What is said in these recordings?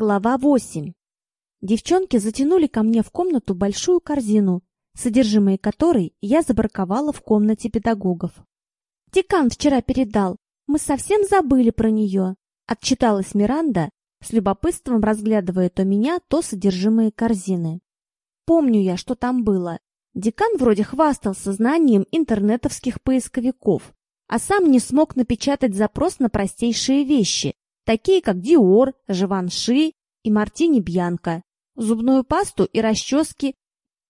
Глава 8. Девчонки затянули ко мне в комнату большую корзину, содержимое которой я забраковала в комнате педагогов. «Декан вчера передал. Мы совсем забыли про нее», — отчиталась Миранда, с любопытством разглядывая то меня, то содержимое корзины. Помню я, что там было. Декан вроде хвастался знанием интернетовских поисковиков, а сам не смог напечатать запрос на простейшие вещи, такие как Диор, Живанши и Мартини Бьянка. Зубную пасту и расчески,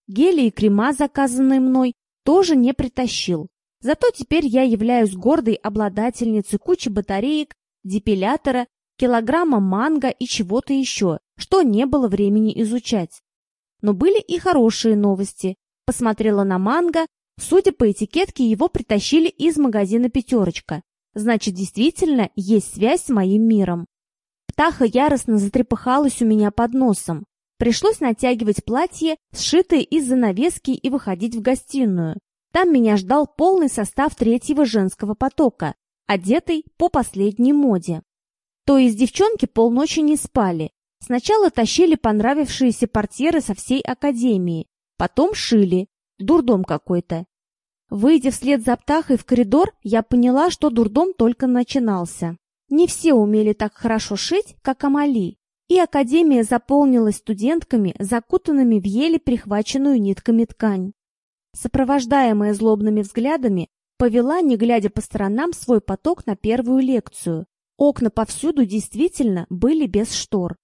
гели и крема, заказанные мной, тоже не притащил. Зато теперь я являюсь гордой обладательницей кучи батареек, депилятора, килограмма манго и чего-то еще, что не было времени изучать. Но были и хорошие новости. Посмотрела на манго, судя по этикетке, его притащили из магазина «Пятерочка». Значит, действительно есть связь с моим миром. Птаха яростно затрепыхалась у меня под носом. Пришлось натягивать платье, сшитое из занавески, и выходить в гостиную. Там меня ждал полный состав третьего женского потока, одетый по последней моде. То есть девчонки полночи не спали. Сначала тащили понравившиеся портьеры со всей академии, потом шили. Дурдом какой-то. Выйдя вслед за птахой в коридор, я поняла, что дурдом только начинался. Не все умели так хорошо шить, как Амали, и академия заполнилась студентками, закутанными в еле прихваченную нитками ткань. Сопровождаемая злобными взглядами, повела, не глядя по сторонам, свой поток на первую лекцию. Окна повсюду действительно были без штор.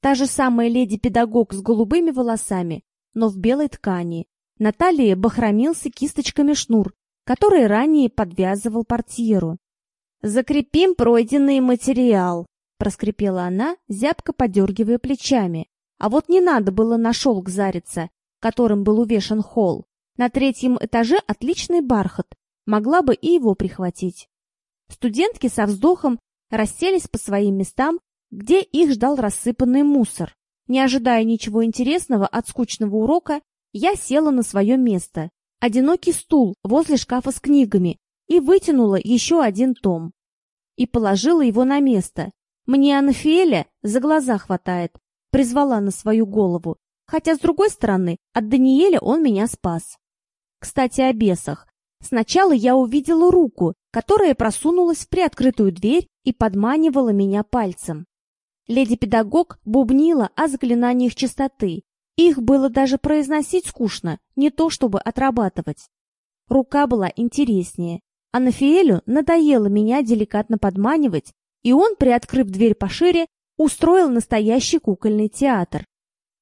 Та же самая леди-педагог с голубыми волосами, но в белой ткани, на талии бахромился кисточками шнур, который ранее подвязывал портьеру. «Закрепим пройденный материал», — проскрипела она, зябко подергивая плечами. А вот не надо было на шелк зариться, которым был увешан холл. На третьем этаже отличный бархат, могла бы и его прихватить. Студентки со вздохом расселись по своим местам, где их ждал рассыпанный мусор. Не ожидая ничего интересного от скучного урока, я села на свое место, одинокий стул возле шкафа с книгами, и вытянула еще один том. И положила его на место. Мне Анафиэля за глаза хватает, призвала на свою голову, хотя, с другой стороны, от Даниэля он меня спас. Кстати, о бесах. Сначала я увидела руку, которая просунулась в приоткрытую дверь и подманивала меня пальцем. Леди-педагог бубнила о заклинаниях чистоты, их было даже произносить скучно, не то чтобы отрабатывать. Рука была интереснее. А Нафиэлю надоело меня деликатно подманивать, и он, приоткрыв дверь пошире, устроил настоящий кукольный театр.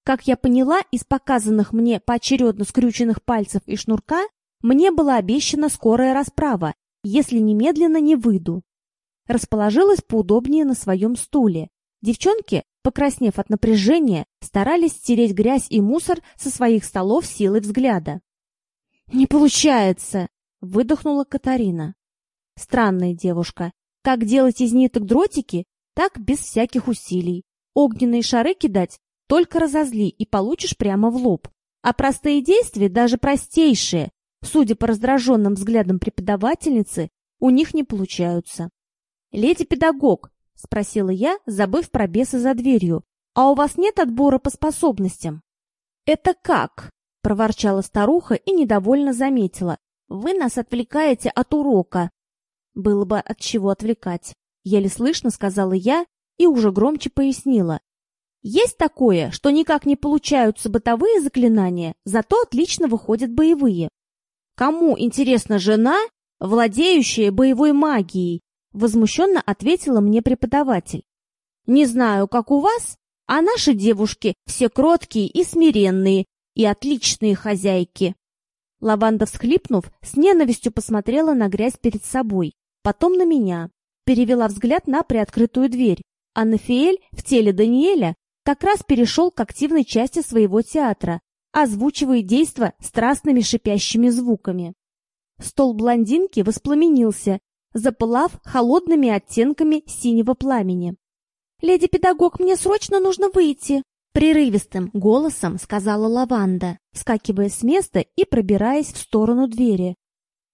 Как я поняла из показанных мне поочередно скрюченных пальцев и шнурка, мне была обещана скорая расправа, если немедленно не выйду. Расположилась поудобнее на своем стуле. Девчонки покраснев от напряжения, старались стереть грязь и мусор со своих столов силой взгляда. «Не получается!» — выдохнула Катарина. «Странная девушка. Как делать из ниток дротики, так без всяких усилий. Огненные шары кидать только разозли и получишь прямо в лоб. А простые действия, даже простейшие, судя по раздраженным взглядам преподавательницы, у них не получаются. Леди-педагог, — спросила я, забыв про беса за дверью. «А у вас нет отбора по способностям?» «Это как?» — проворчала старуха и недовольно заметила. «Вы нас отвлекаете от урока». «Было бы от чего отвлекать», — еле слышно сказала я и уже громче пояснила. «Есть такое, что никак не получаются бытовые заклинания, зато отлично выходят боевые. Кому интересна жена, владеющая боевой магией, Возмущенно ответила мне преподаватель. Не знаю, как у вас, а наши девушки все кроткие и смиренные, и отличные хозяйки. Лаванда, всхлипнув, с ненавистью посмотрела на грязь перед собой, потом на меня, перевела взгляд на приоткрытую дверь, а Нафиэль в теле Даниэля как раз перешел к активной части своего театра, озвучивая действо страстными шипящими звуками. Стол блондинки воспламенился, запылав холодными оттенками синего пламени. «Леди-педагог, мне срочно нужно выйти!» Прерывистым голосом сказала Лаванда, вскакивая с места и пробираясь в сторону двери.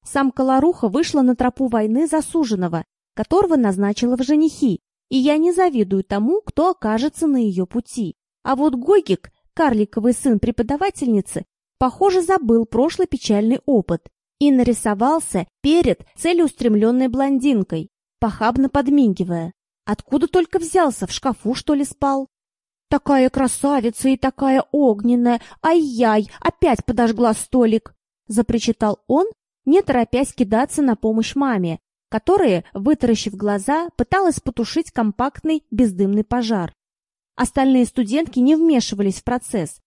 Сам Колоруха вышла на тропу войны засуженного, которого назначила в женихи, и я не завидую тому, кто окажется на ее пути. А вот Гогик, карликовый сын преподавательницы, похоже, забыл прошлый печальный опыт и нарисовался перед целеустремленной блондинкой, похабно подмигивая. Откуда только взялся, в шкафу, что ли, спал? Такая красавица и такая огненная, ай-яй, опять подожгла столик, запричитал он, не торопясь кидаться на помощь маме, которая, вытаращив глаза, пыталась потушить компактный бездымный пожар. Остальные студентки не вмешивались в процесс,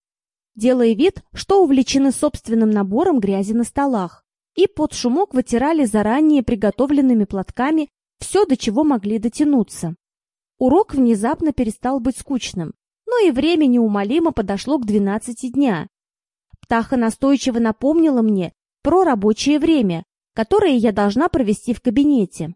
делая вид, что увлечены собственным набором грязи на столах, и под шумок вытирали заранее приготовленными платками все, до чего могли дотянуться. Урок внезапно перестал быть скучным но и время неумолимо подошло к двенадцати дня. Птаха настойчиво напомнила мне про рабочее время, которое я должна провести в кабинете.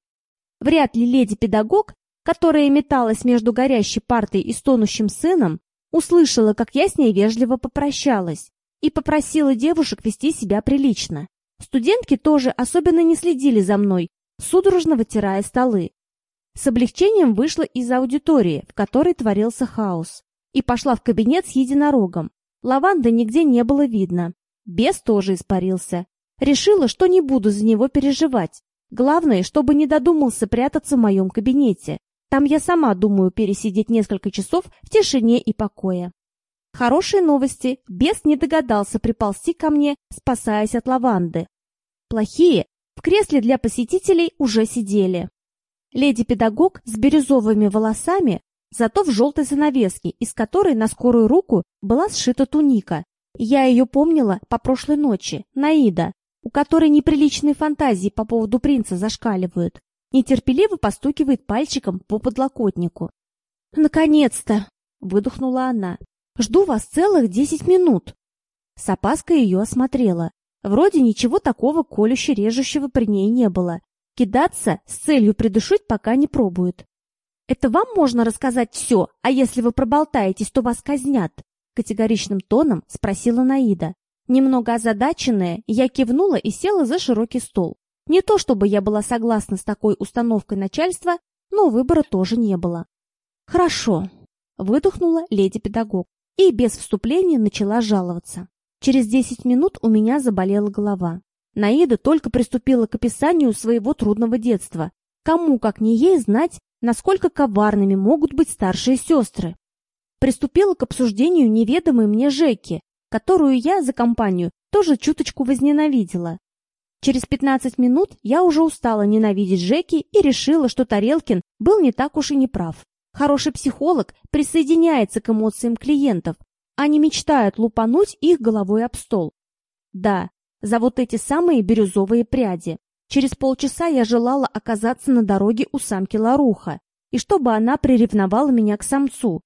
Вряд ли леди-педагог, которая металась между горящей партой и стонущим сыном, услышала, как я с ней вежливо попрощалась и попросила девушек вести себя прилично. Студентки тоже особенно не следили за мной, судорожно вытирая столы. С облегчением вышла из аудитории, в которой творился хаос и пошла в кабинет с единорогом. Лаванды нигде не было видно. Бес тоже испарился. Решила, что не буду за него переживать. Главное, чтобы не додумался прятаться в моем кабинете. Там я сама думаю пересидеть несколько часов в тишине и покое. Хорошие новости. Бес не догадался приползти ко мне, спасаясь от лаванды. Плохие. В кресле для посетителей уже сидели. Леди-педагог с бирюзовыми волосами зато в желтой занавеске, из которой на скорую руку была сшита туника. Я ее помнила по прошлой ночи, Наида, у которой неприличные фантазии по поводу принца зашкаливают. Нетерпеливо постукивает пальчиком по подлокотнику. «Наконец-то!» — выдохнула она. «Жду вас целых десять минут!» С опаской ее осмотрела. Вроде ничего такого колюще-режущего при ней не было. Кидаться с целью придушить пока не пробует. «Это вам можно рассказать все, а если вы проболтаетесь, то вас казнят?» Категоричным тоном спросила Наида. Немного озадаченная, я кивнула и села за широкий стол. Не то чтобы я была согласна с такой установкой начальства, но выбора тоже не было. «Хорошо», — выдохнула леди-педагог и без вступления начала жаловаться. Через десять минут у меня заболела голова. Наида только приступила к описанию своего трудного детства. Кому, как не ей, знать, насколько коварными могут быть старшие сестры. Приступила к обсуждению неведомой мне Жеки, которую я за компанию тоже чуточку возненавидела. Через 15 минут я уже устала ненавидеть Жеки и решила, что Тарелкин был не так уж и не прав. Хороший психолог присоединяется к эмоциям клиентов, а не мечтает лупануть их головой об стол. Да, за вот эти самые бирюзовые пряди. Через полчаса я желала оказаться на дороге у самки Ларуха, и чтобы она приревновала меня к самцу.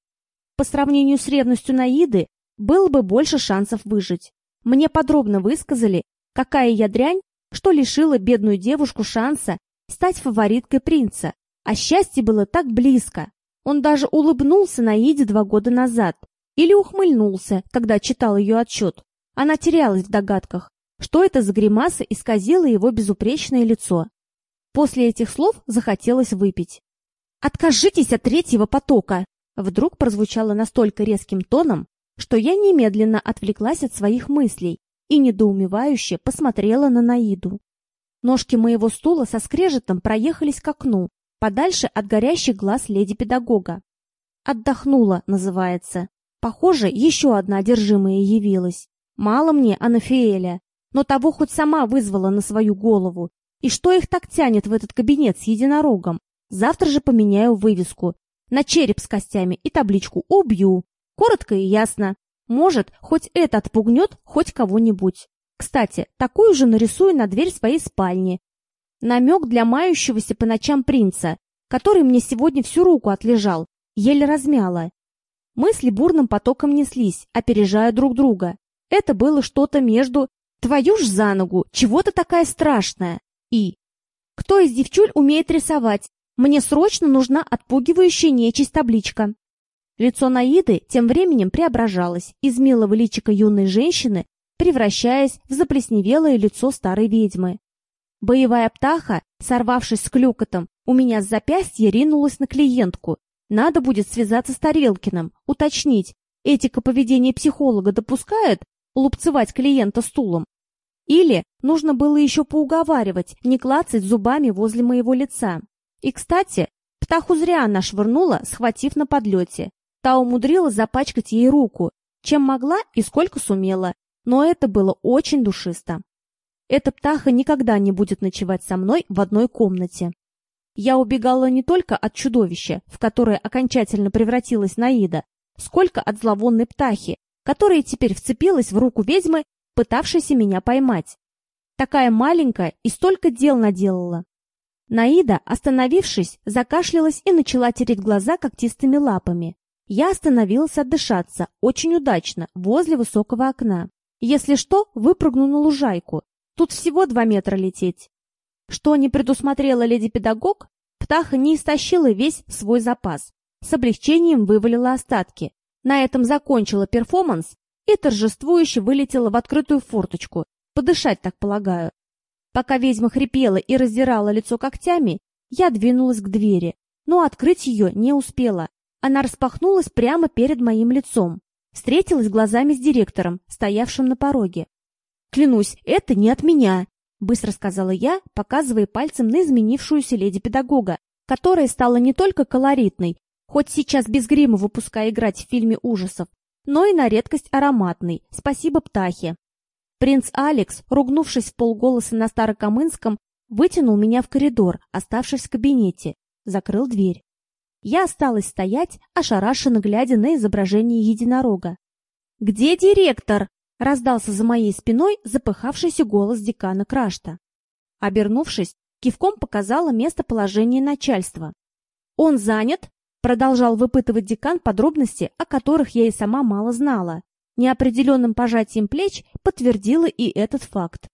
По сравнению с ревностью Наиды, было бы больше шансов выжить. Мне подробно высказали, какая я дрянь, что лишила бедную девушку шанса стать фавориткой принца, а счастье было так близко. Он даже улыбнулся Наиде два года назад или ухмыльнулся, когда читал ее отчет. Она терялась в догадках, что это за гримаса исказила его безупречное лицо. После этих слов захотелось выпить. «Откажитесь от третьего потока!» Вдруг прозвучало настолько резким тоном, что я немедленно отвлеклась от своих мыслей и недоумевающе посмотрела на Наиду. Ножки моего стула со скрежетом проехались к окну, подальше от горящих глаз леди-педагога. «Отдохнула» называется. Похоже, еще одна одержимая явилась. Мало мне Анафиэля, но того хоть сама вызвала на свою голову. И что их так тянет в этот кабинет с единорогом? Завтра же поменяю вывеску. На череп с костями и табличку «Убью». Коротко и ясно. Может, хоть это отпугнет хоть кого-нибудь. Кстати, такую же нарисую на дверь своей спальни. Намек для мающегося по ночам принца, который мне сегодня всю руку отлежал, еле размяла. Мысли бурным потоком неслись, опережая друг друга. Это было что-то между Твою ж за ногу, чего ты такая страшная? И кто из девчуль умеет рисовать? Мне срочно нужна отпугивающая нечисть табличка. Лицо Наиды тем временем преображалось из милого личика юной женщины, превращаясь в заплесневелое лицо старой ведьмы. Боевая птаха, сорвавшись с клюкотом, У меня с запястья ринулась на клиентку. Надо будет связаться с Тарелкиным, уточнить, этика поведения психолога допускает лупцевать клиента стулом. Или нужно было еще поуговаривать, не клацать зубами возле моего лица. И, кстати, птаху зря она швырнула, схватив на подлете. Та умудрилась запачкать ей руку, чем могла и сколько сумела, но это было очень душисто. Эта птаха никогда не будет ночевать со мной в одной комнате. Я убегала не только от чудовища, в которое окончательно превратилась Наида, сколько от зловонной птахи, которая теперь вцепилась в руку ведьмы, пытавшейся меня поймать. Такая маленькая и столько дел наделала. Наида, остановившись, закашлялась и начала тереть глаза когтистыми лапами. Я остановилась отдышаться, очень удачно, возле высокого окна. Если что, выпрыгну на лужайку. Тут всего два метра лететь. Что не предусмотрела леди-педагог, птаха не истощила весь свой запас. С облегчением вывалила остатки. На этом закончила перформанс и торжествующе вылетела в открытую форточку. Подышать, так полагаю. Пока ведьма хрипела и раздирала лицо когтями, я двинулась к двери, но открыть ее не успела. Она распахнулась прямо перед моим лицом. Встретилась глазами с директором, стоявшим на пороге. «Клянусь, это не от меня», — быстро сказала я, показывая пальцем на изменившуюся леди-педагога, которая стала не только колоритной, хоть сейчас без грима выпуская играть в фильме ужасов, но и на редкость ароматный, спасибо птахе. Принц Алекс, ругнувшись в полголоса на Старокамынском, вытянул меня в коридор, оставшись в кабинете, закрыл дверь. Я осталась стоять, ошарашенно глядя на изображение единорога. «Где директор?» — раздался за моей спиной запыхавшийся голос декана Крашта. Обернувшись, кивком показала местоположение начальства. «Он занят?» — продолжал выпытывать декан подробности, о которых я и сама мало знала. Неопределенным пожатием плеч подтвердила и этот факт.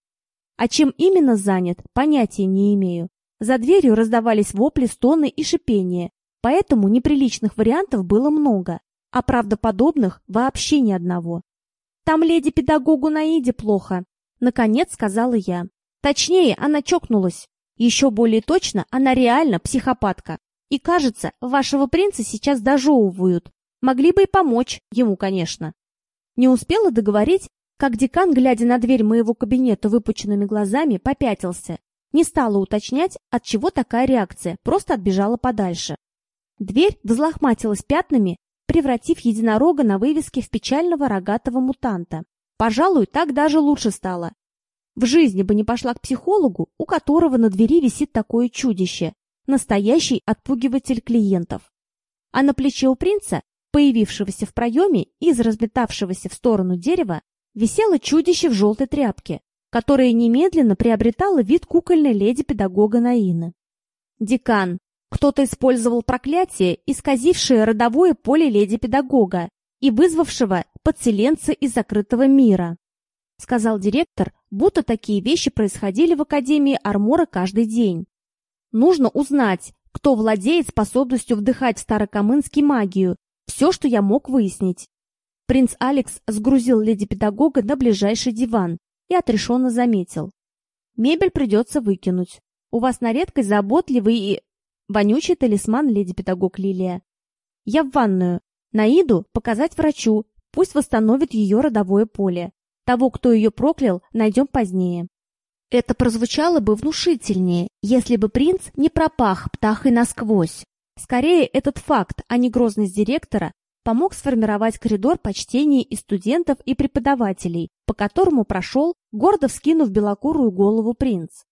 А чем именно занят, понятия не имею. За дверью раздавались вопли, стоны и шипения, Поэтому неприличных вариантов было много, а правдоподобных вообще ни одного. «Там леди-педагогу Наиде плохо», — наконец сказала я. Точнее, она чокнулась. Еще более точно, она реально психопатка. И, кажется, вашего принца сейчас дожевывают. Могли бы и помочь ему, конечно. Не успела договорить, как декан, глядя на дверь моего кабинета выпученными глазами, попятился. Не стала уточнять, от чего такая реакция, просто отбежала подальше. Дверь взлохматилась пятнами, превратив единорога на вывеске в печального рогатого мутанта. Пожалуй, так даже лучше стало. В жизни бы не пошла к психологу, у которого на двери висит такое чудище, настоящий отпугиватель клиентов. А на плече у принца, появившегося в проеме из разметавшегося в сторону дерева, висело чудище в желтой тряпке, которое немедленно приобретало вид кукольной леди-педагога Наины. «Декан, кто-то использовал проклятие, исказившее родовое поле леди-педагога и вызвавшего подселенца из закрытого мира. Сказал директор, будто такие вещи происходили в Академии Армора каждый день. Нужно узнать, кто владеет способностью вдыхать Старокамынский магию. Все, что я мог выяснить. Принц Алекс сгрузил леди-педагога на ближайший диван и отрешенно заметил. Мебель придется выкинуть. У вас на редкость заботливый и Вонючий талисман леди-педагог Лилия. Я в ванную. Наиду показать врачу, пусть восстановит ее родовое поле. Того, кто ее проклял, найдем позднее. Это прозвучало бы внушительнее, если бы принц не пропах птахой насквозь. Скорее, этот факт, а не грозность директора, помог сформировать коридор почтения и студентов, и преподавателей, по которому прошел, гордо вскинув белокурую голову принц.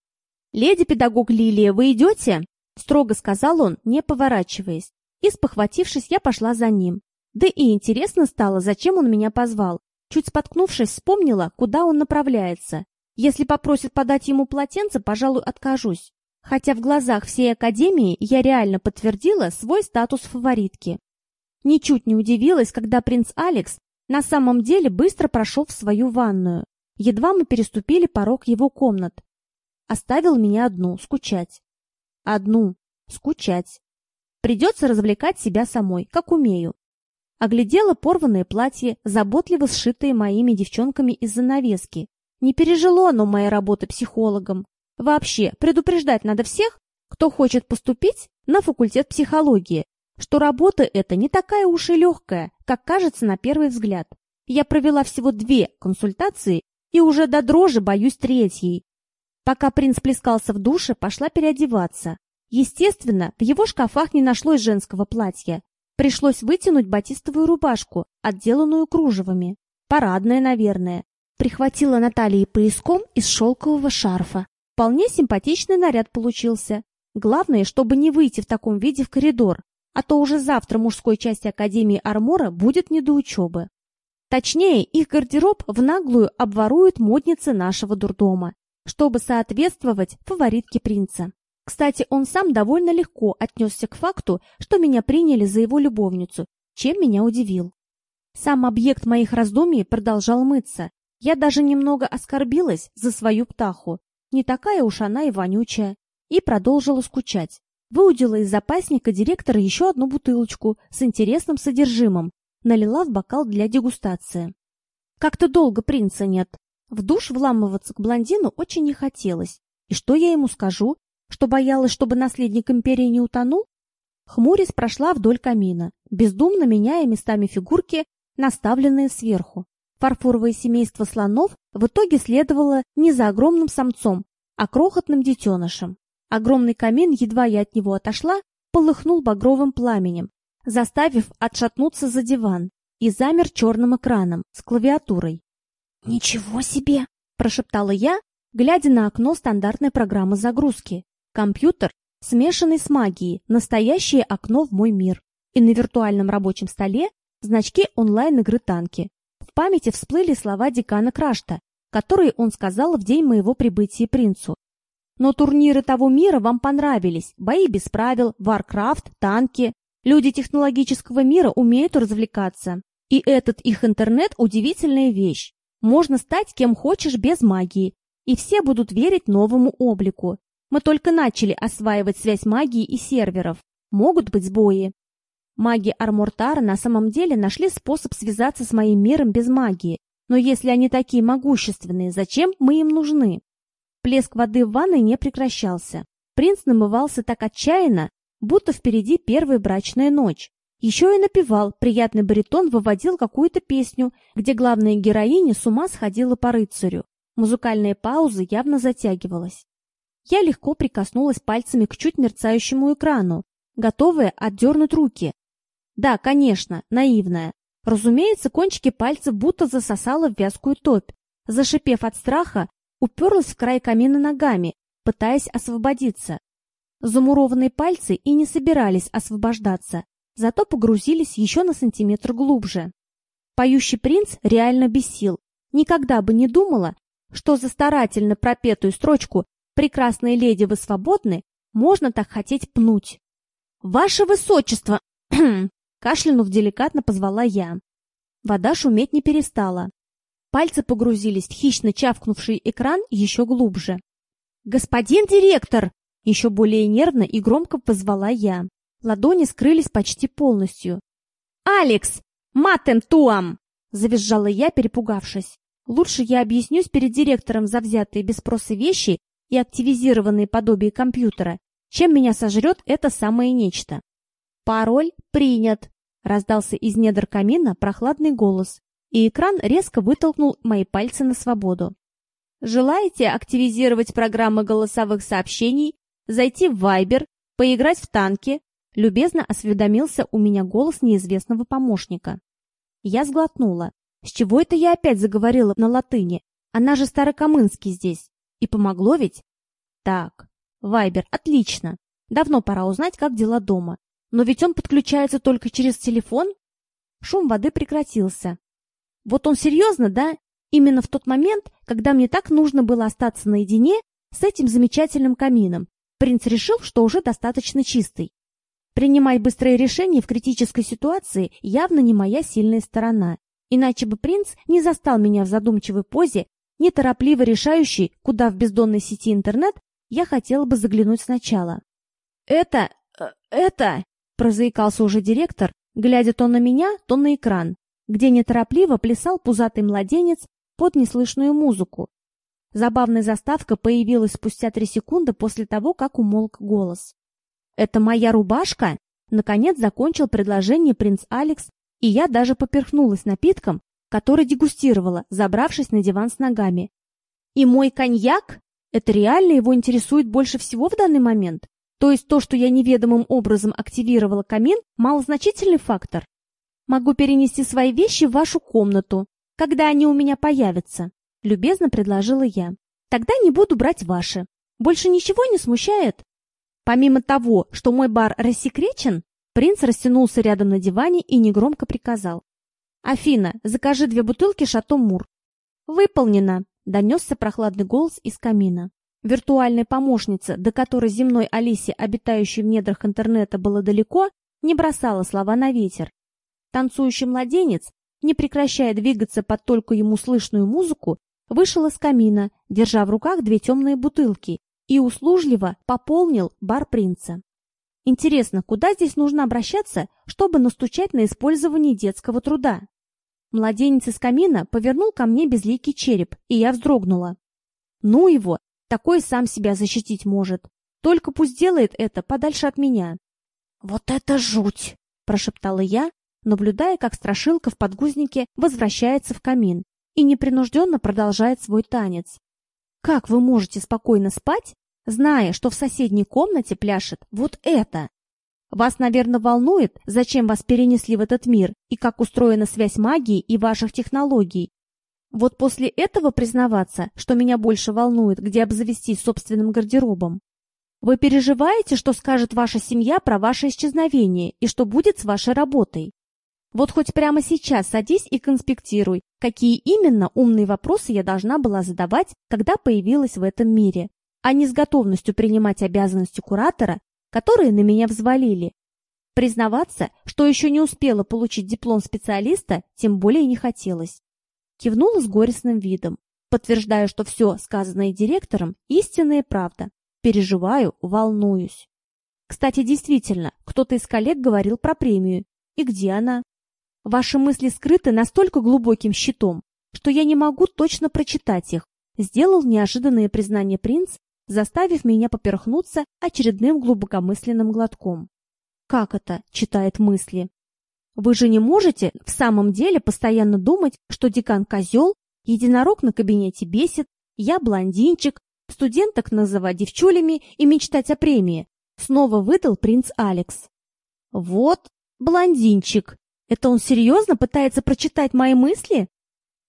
«Леди-педагог Лилия, вы идете?» Строго сказал он, не поворачиваясь. И, спохватившись, я пошла за ним. Да и интересно стало, зачем он меня позвал. Чуть споткнувшись, вспомнила, куда он направляется. Если попросит подать ему полотенце, пожалуй, откажусь. Хотя в глазах всей Академии я реально подтвердила свой статус фаворитки. Ничуть не удивилась, когда принц Алекс на самом деле быстро прошел в свою ванную. Едва мы переступили порог его комнат. Оставил меня одну, скучать. Одну. Скучать. Придется развлекать себя самой, как умею. Оглядела порванное платье, заботливо сшитые моими девчонками из занавески. Не пережило оно моей работы психологом. Вообще, предупреждать надо всех, кто хочет поступить на факультет психологии, что работа эта не такая уж и легкая, как кажется на первый взгляд. Я провела всего две консультации и уже до дрожи боюсь третьей. Пока принц плескался в душе, пошла переодеваться. Естественно, в его шкафах не нашлось женского платья. Пришлось вытянуть батистовую рубашку, отделанную кружевами. Парадная, наверное. Прихватила Наталье пояском из шелкового шарфа. Вполне симпатичный наряд получился. Главное, чтобы не выйти в таком виде в коридор, а то уже завтра мужской части Академии Армора будет не до учебы. Точнее, их гардероб в наглую обворуют модницы нашего дурдома, чтобы соответствовать фаворитке принца. Кстати, он сам довольно легко отнесся к факту, что меня приняли за его любовницу, чем меня удивил. Сам объект моих раздумий продолжал мыться. Я даже немного оскорбилась за свою птаху. Не такая уж она и вонючая. И продолжила скучать. Выудила из запасника директора еще одну бутылочку с интересным содержимым, налила в бокал для дегустации. Как-то долго принца нет. В душ вламываться к блондину очень не хотелось. И что я ему скажу? Что боялась, чтобы наследник империи не утонул? Хмурясь прошла вдоль камина, бездумно меняя местами фигурки, наставленные сверху. Фарфоровое семейство слонов в итоге следовало не за огромным самцом, а крохотным детенышем. Огромный камин, едва я от него отошла, полыхнул багровым пламенем, заставив отшатнуться за диван, и замер черным экраном с клавиатурой. «Ничего себе!» – прошептала я, глядя на окно стандартной программы загрузки. Компьютер, смешанный с магией, настоящее окно в мой мир. И на виртуальном рабочем столе значки онлайн-игры «Танки». В памяти всплыли слова декана Крашта, которые он сказал в день моего прибытия принцу. Но турниры того мира вам понравились. Бои без правил, Warcraft, танки. Люди технологического мира умеют развлекаться. И этот их интернет – удивительная вещь. Можно стать кем хочешь без магии. И все будут верить новому облику. Мы только начали осваивать связь магии и серверов. Могут быть сбои. Маги Армортара на самом деле нашли способ связаться с моим миром без магии. Но если они такие могущественные, зачем мы им нужны? Плеск воды в ванной не прекращался. Принц намывался так отчаянно, будто впереди первая брачная ночь. Еще и напевал, приятный баритон выводил какую-то песню, где главная героиня с ума сходила по рыцарю. Музыкальная пауза явно затягивалась. Я легко прикоснулась пальцами к чуть мерцающему экрану, готовая отдернуть руки. Да, конечно, наивная. Разумеется, кончики пальцев будто засосала в вязкую топь. Зашипев от страха, уперлась в край камина ногами, пытаясь освободиться. Замурованные пальцы и не собирались освобождаться, зато погрузились еще на сантиметр глубже. Поющий принц реально бесил. Никогда бы не думала, что за старательно пропетую строчку «Прекрасные леди, вы свободны» можно так хотеть пнуть. «Ваше высочество!» Кашлянув деликатно позвала я. Вода шуметь не перестала. Пальцы погрузились в хищно чавкнувший экран еще глубже. «Господин директор!» Еще более нервно и громко позвала я. Ладони скрылись почти полностью. «Алекс! Матем туам!» Завизжала я, перепугавшись. Лучше я объяснюсь перед директором за взятые без спроса вещи и активизированные подобие компьютера, чем меня сожрет это самое нечто. «Пароль принят!» — раздался из недр камина прохладный голос, и экран резко вытолкнул мои пальцы на свободу. Желаете активизировать программы голосовых сообщений, зайти в Viber, поиграть в танки? Любезно осведомился у меня голос неизвестного помощника. Я сглотнула. С чего это я опять заговорила на латыни? Она же Старокамынский здесь. И помогло ведь? Так, Вайбер, отлично. Давно пора узнать, как дела дома. Но ведь он подключается только через телефон. Шум воды прекратился. Вот он серьезно, да? Именно в тот момент, когда мне так нужно было остаться наедине с этим замечательным камином, принц решил, что уже достаточно чистый. Принимать быстрые решения в критической ситуации явно не моя сильная сторона, иначе бы принц не застал меня в задумчивой позе, неторопливо решающей, куда в бездонной сети интернет я хотела бы заглянуть сначала. «Это... Э, это...» — прозаикался уже директор, глядя то на меня, то на экран где неторопливо плясал пузатый младенец под неслышную музыку. Забавная заставка появилась спустя три секунды после того, как умолк голос. «Это моя рубашка?» Наконец закончил предложение принц Алекс, и я даже поперхнулась напитком, который дегустировала, забравшись на диван с ногами. «И мой коньяк? Это реально его интересует больше всего в данный момент? То есть то, что я неведомым образом активировала камин, малозначительный фактор? Могу перенести свои вещи в вашу комнату, когда они у меня появятся», — любезно предложила я. «Тогда не буду брать ваши. Больше ничего не смущает?» Помимо того, что мой бар рассекречен, принц растянулся рядом на диване и негромко приказал. «Афина, закажи две бутылки Шато Мур». «Выполнено!» — донесся прохладный голос из камина. Виртуальная помощница, до которой земной Алисе, обитающей в недрах интернета, было далеко, не бросала слова на ветер. Танцующий младенец, не прекращая двигаться под только ему слышную музыку, вышел из камина, держа в руках две темные бутылки и услужливо пополнил бар принца. Интересно, куда здесь нужно обращаться, чтобы настучать на использование детского труда? Младенец из камина повернул ко мне безликий череп, и я вздрогнула. Ну его, такой сам себя защитить может. Только пусть делает это подальше от меня. Вот это жуть, прошептала я, наблюдая, как страшилка в подгузнике возвращается в камин и непринужденно продолжает свой танец. Как вы можете спокойно спать, зная, что в соседней комнате пляшет вот это? Вас, наверное, волнует, зачем вас перенесли в этот мир и как устроена связь магии и ваших технологий. Вот после этого признаваться, что меня больше волнует, где обзавестись собственным гардеробом. Вы переживаете, что скажет ваша семья про ваше исчезновение и что будет с вашей работой? Вот хоть прямо сейчас садись и конспектируй, какие именно умные вопросы я должна была задавать, когда появилась в этом мире, а не с готовностью принимать обязанности куратора, которые на меня взвалили. Признаваться, что еще не успела получить диплом специалиста, тем более не хотелось. Кивнула с горестным видом, подтверждая, что все, сказанное директором, истинная правда. Переживаю, волнуюсь. Кстати, действительно, кто-то из коллег говорил про премию. И где она? Ваши мысли скрыты настолько глубоким щитом, что я не могу точно прочитать их, сделал неожиданное признание принц, заставив меня поперхнуться очередным глубокомысленным глотком. Как это читает мысли? Вы же не можете в самом деле постоянно думать, что декан козел, единорог на кабинете бесит, я блондинчик, студенток называть девчулями и мечтать о премии. Снова выдал принц Алекс. Вот блондинчик, это он серьезно пытается прочитать мои мысли?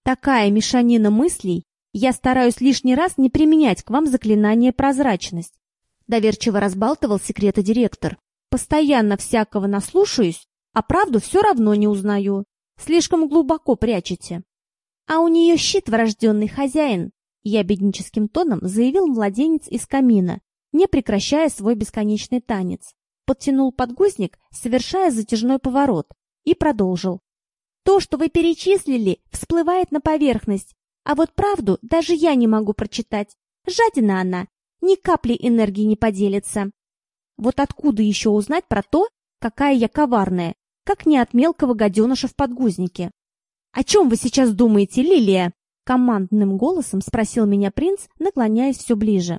Такая мешанина мыслей. Я стараюсь лишний раз не применять к вам заклинание прозрачность. Доверчиво разбалтывал секреты директор. Постоянно всякого наслушаюсь, а правду все равно не узнаю. Слишком глубоко прячете. А у нее щит врожденный хозяин. Я бедническим тоном заявил младенец из камина, не прекращая свой бесконечный танец. Подтянул подгузник, совершая затяжной поворот, и продолжил. То, что вы перечислили, всплывает на поверхность, а вот правду даже я не могу прочитать. Жадина она, ни капли энергии не поделится. Вот откуда еще узнать про то, какая я коварная, как не от мелкого гаденыша в подгузнике? «О чем вы сейчас думаете, Лилия?» Командным голосом спросил меня принц, наклоняясь все ближе.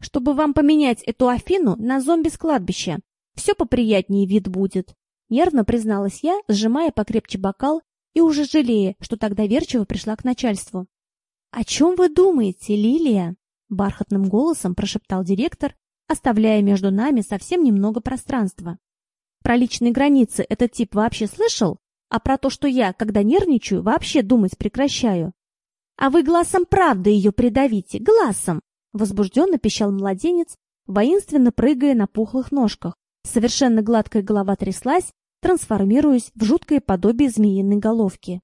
«Чтобы вам поменять эту Афину на зомби с кладбища. Все поприятнее вид будет. Нервно призналась я, сжимая покрепче бокал и уже жалея, что так доверчиво пришла к начальству. «О чем вы думаете, Лилия?» — бархатным голосом прошептал директор, оставляя между нами совсем немного пространства. «Про личные границы этот тип вообще слышал? А про то, что я, когда нервничаю, вообще думать прекращаю?» «А вы глазом правды ее придавите, глазом!» — возбужденно пищал младенец, воинственно прыгая на пухлых ножках. Совершенно гладкая голова тряслась, трансформируясь в жуткое подобие змеиной головки.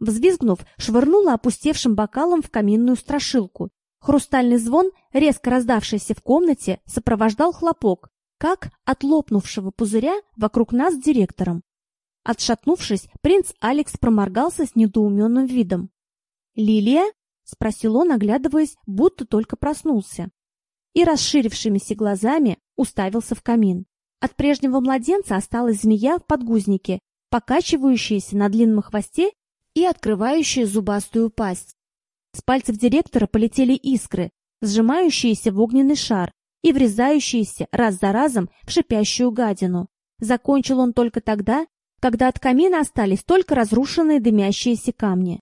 Взвизгнув, швырнула опустевшим бокалом в каминную страшилку. Хрустальный звон, резко раздавшийся в комнате, сопровождал хлопок, как от лопнувшего пузыря вокруг нас с директором. Отшатнувшись, принц Алекс проморгался с недоуменным видом. «Лилия?» — спросил он, оглядываясь, будто только проснулся. И расширившимися глазами уставился в камин. От прежнего младенца осталась змея в подгузнике, покачивающаяся на длинном хвосте и открывающая зубастую пасть. С пальцев директора полетели искры, сжимающиеся в огненный шар и врезающиеся раз за разом в шипящую гадину. Закончил он только тогда, когда от камина остались только разрушенные дымящиеся камни.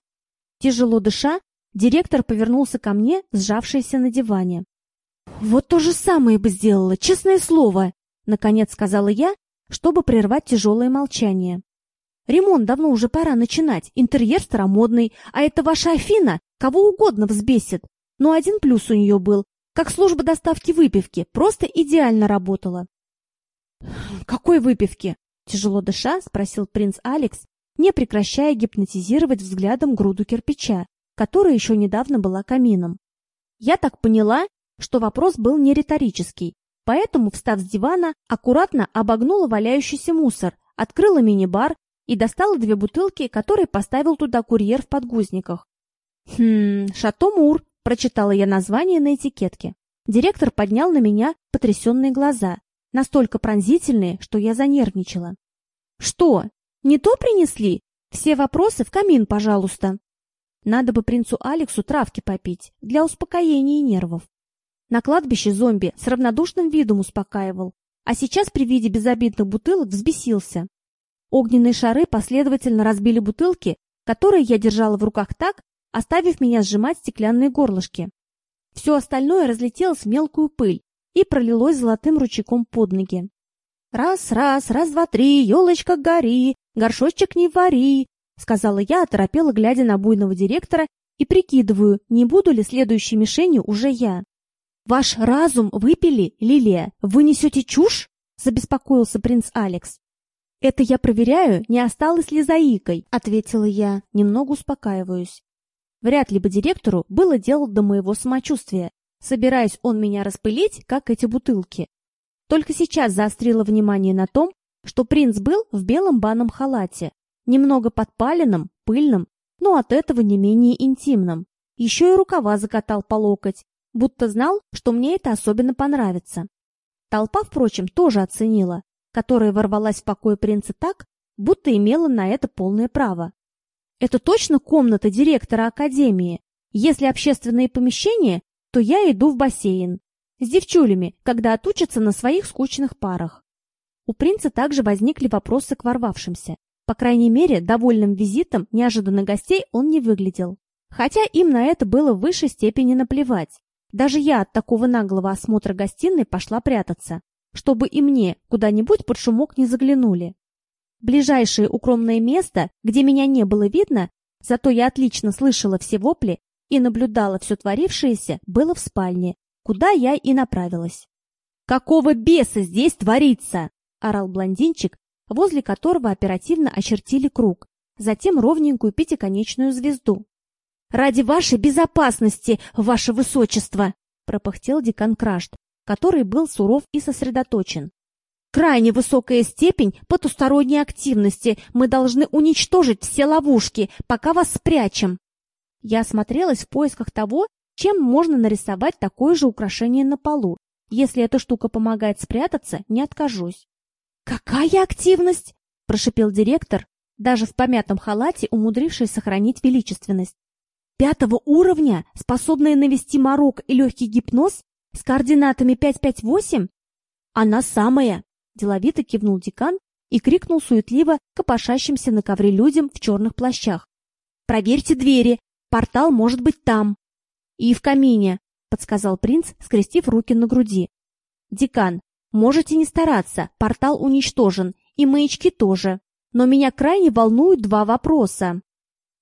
Тяжело дыша, директор повернулся ко мне, сжавшийся на диване. «Вот то же самое бы сделала, честное слово!» — наконец сказала я, чтобы прервать тяжелое молчание. «Ремонт давно уже пора начинать, интерьер старомодный, а это ваша Афина кого угодно взбесит. Но один плюс у нее был, как служба доставки выпивки, просто идеально работала». «Какой выпивки?» — тяжело дыша спросил принц Алекс, не прекращая гипнотизировать взглядом груду кирпича, которая еще недавно была камином. Я так поняла, что вопрос был не риторический, поэтому, встав с дивана, аккуратно обогнула валяющийся мусор, открыла мини-бар и достала две бутылки, которые поставил туда курьер в подгузниках. «Хм, Шато Мур», — прочитала я название на этикетке. Директор поднял на меня потрясенные глаза, настолько пронзительные, что я занервничала. «Что, не то принесли? Все вопросы в камин, пожалуйста». Надо бы принцу Алексу травки попить для успокоения нервов. На кладбище зомби с равнодушным видом успокаивал, а сейчас при виде безобидных бутылок взбесился. Огненные шары последовательно разбили бутылки, которые я держала в руках так, оставив меня сжимать стеклянные горлышки. Все остальное разлетелось в мелкую пыль и пролилось золотым ручейком под ноги. «Раз, раз, раз, два, три, елочка гори, горшочек не вари», сказала я, оторопела, глядя на буйного директора и прикидываю, не буду ли следующей мишенью уже я. «Ваш разум выпили, Лилия? Вы несете чушь?» — забеспокоился принц Алекс. «Это я проверяю, не осталось ли заикой», — ответила я, немного успокаиваюсь. Вряд ли бы директору было дело до моего самочувствия, собираясь он меня распылить, как эти бутылки. Только сейчас заострила внимание на том, что принц был в белом банном халате, немного подпаленном, пыльном, но от этого не менее интимном. Еще и рукава закатал по локоть, будто знал, что мне это особенно понравится. Толпа, впрочем, тоже оценила, которая ворвалась в покой принца так, будто имела на это полное право. Это точно комната директора академии. Если общественные помещения, то я иду в бассейн. С девчулями, когда отучатся на своих скучных парах. У принца также возникли вопросы к ворвавшимся. По крайней мере, довольным визитом неожиданных гостей он не выглядел. Хотя им на это было в высшей степени наплевать. Даже я от такого наглого осмотра гостиной пошла прятаться, чтобы и мне куда-нибудь под шумок не заглянули. Ближайшее укромное место, где меня не было видно, зато я отлично слышала все вопли и наблюдала все творившееся, было в спальне, куда я и направилась. «Какого беса здесь творится?» – орал блондинчик, возле которого оперативно очертили круг, затем ровненькую пятиконечную звезду. «Ради вашей безопасности, ваше высочество!» — пропыхтел декан Крашт, который был суров и сосредоточен. «Крайне высокая степень потусторонней активности. Мы должны уничтожить все ловушки, пока вас спрячем». Я осмотрелась в поисках того, чем можно нарисовать такое же украшение на полу. Если эта штука помогает спрятаться, не откажусь. «Какая активность?» – прошипел директор, даже в помятом халате умудрившись сохранить величественность пятого уровня, способная навести морок и легкий гипноз с координатами 558? Она самая, деловито кивнул декан и крикнул суетливо копошащимся на ковре людям в черных плащах. Проверьте двери, портал может быть там. И в камине, подсказал принц, скрестив руки на груди. Декан, можете не стараться, портал уничтожен, и маячки тоже. Но меня крайне волнуют два вопроса.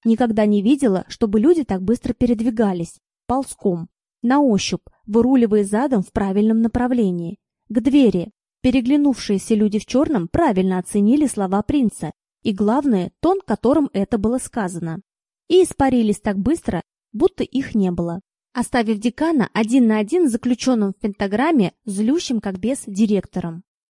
Никогда не видела, чтобы люди так быстро передвигались, ползком, на ощупь, выруливая задом в правильном направлении. К двери. Переглянувшиеся люди в черном правильно оценили слова принца и, главное, тон, которым это было сказано. И испарились так быстро, будто их не было, оставив декана один на один с заключенным в пентаграмме, злющим как бес директором.